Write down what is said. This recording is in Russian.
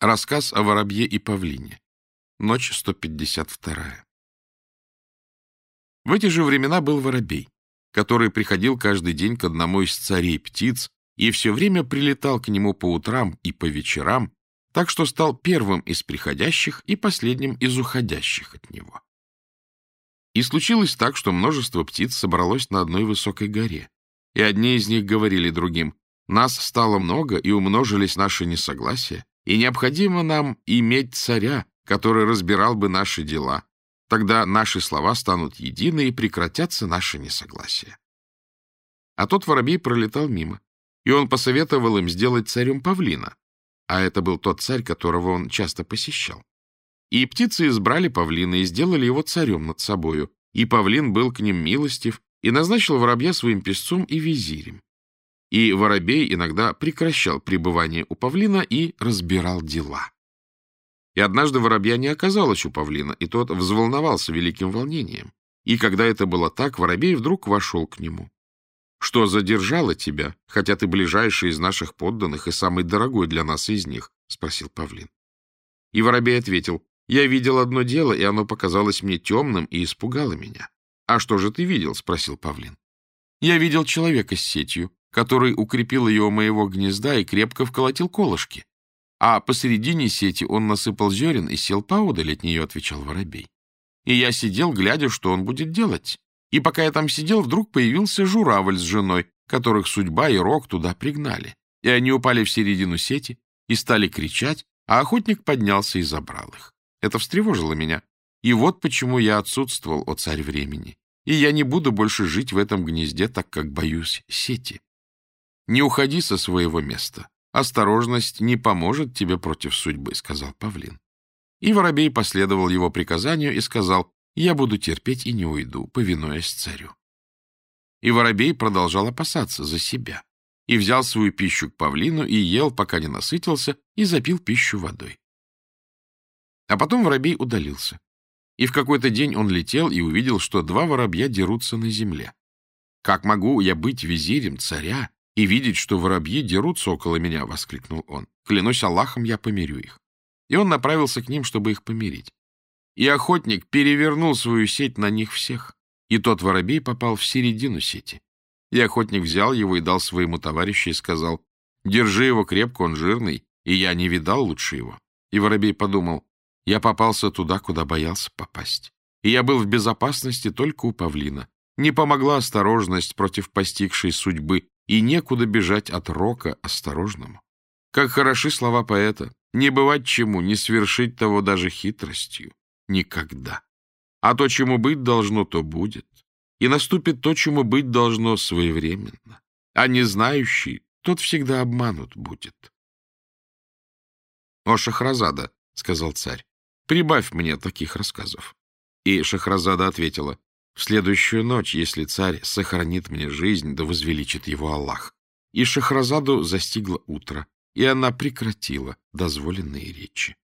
Рассказ о воробье и павлине. Ночь 152. В эти же времена был воробей, который приходил каждый день к одному из царей птиц и все время прилетал к нему по утрам и по вечерам, так что стал первым из приходящих и последним из уходящих от него. И случилось так, что множество птиц собралось на одной высокой горе, и одни из них говорили другим, «Нас стало много, и умножились наши несогласия, и необходимо нам иметь царя, который разбирал бы наши дела. Тогда наши слова станут едины, и прекратятся наши несогласия. А тот воробей пролетал мимо, и он посоветовал им сделать царем павлина, а это был тот царь, которого он часто посещал. И птицы избрали павлина и сделали его царем над собою, и павлин был к ним милостив и назначил воробья своим песцом и визирем и Воробей иногда прекращал пребывание у павлина и разбирал дела. И однажды Воробья не оказалось у павлина, и тот взволновался великим волнением. И когда это было так, Воробей вдруг вошел к нему. «Что задержало тебя, хотя ты ближайший из наших подданных и самый дорогой для нас из них?» — спросил павлин. И Воробей ответил, «Я видел одно дело, и оно показалось мне темным и испугало меня». «А что же ты видел?» — спросил павлин. «Я видел человека с сетью, который укрепил ее у моего гнезда и крепко вколотил колышки. А посередине сети он насыпал зерен и сел поодаль от нее, — отвечал воробей. И я сидел, глядя, что он будет делать. И пока я там сидел, вдруг появился журавль с женой, которых судьба и рог туда пригнали. И они упали в середину сети и стали кричать, а охотник поднялся и забрал их. Это встревожило меня. И вот почему я отсутствовал, о царь времени. И я не буду больше жить в этом гнезде, так как боюсь сети. Не уходи со своего места. Осторожность не поможет тебе против судьбы, — сказал павлин. И воробей последовал его приказанию и сказал, я буду терпеть и не уйду, повинуясь царю. И воробей продолжал опасаться за себя, и взял свою пищу к павлину и ел, пока не насытился, и запил пищу водой. А потом воробей удалился. И в какой-то день он летел и увидел, что два воробья дерутся на земле. «Как могу я быть визирем царя и видеть, что воробьи дерутся около меня, — воскликнул он. Клянусь Аллахом, я помирю их. И он направился к ним, чтобы их помирить. И охотник перевернул свою сеть на них всех, и тот воробей попал в середину сети. И охотник взял его и дал своему товарищу и сказал, «Держи его крепко, он жирный, и я не видал лучше его». И воробей подумал, «Я попался туда, куда боялся попасть, и я был в безопасности только у павлина. Не помогла осторожность против постигшей судьбы, и некуда бежать от рока осторожному. Как хороши слова поэта, не бывать чему, не свершить того даже хитростью. Никогда. А то, чему быть должно, то будет. И наступит то, чему быть должно своевременно. А не знающий, тот всегда обманут будет. — О, Шахразада, — сказал царь, — прибавь мне таких рассказов. И Шахразада ответила, в следующую ночь, если царь сохранит мне жизнь, да возвеличит его Аллах. И Шахразаду застигло утро, и она прекратила дозволенные речи.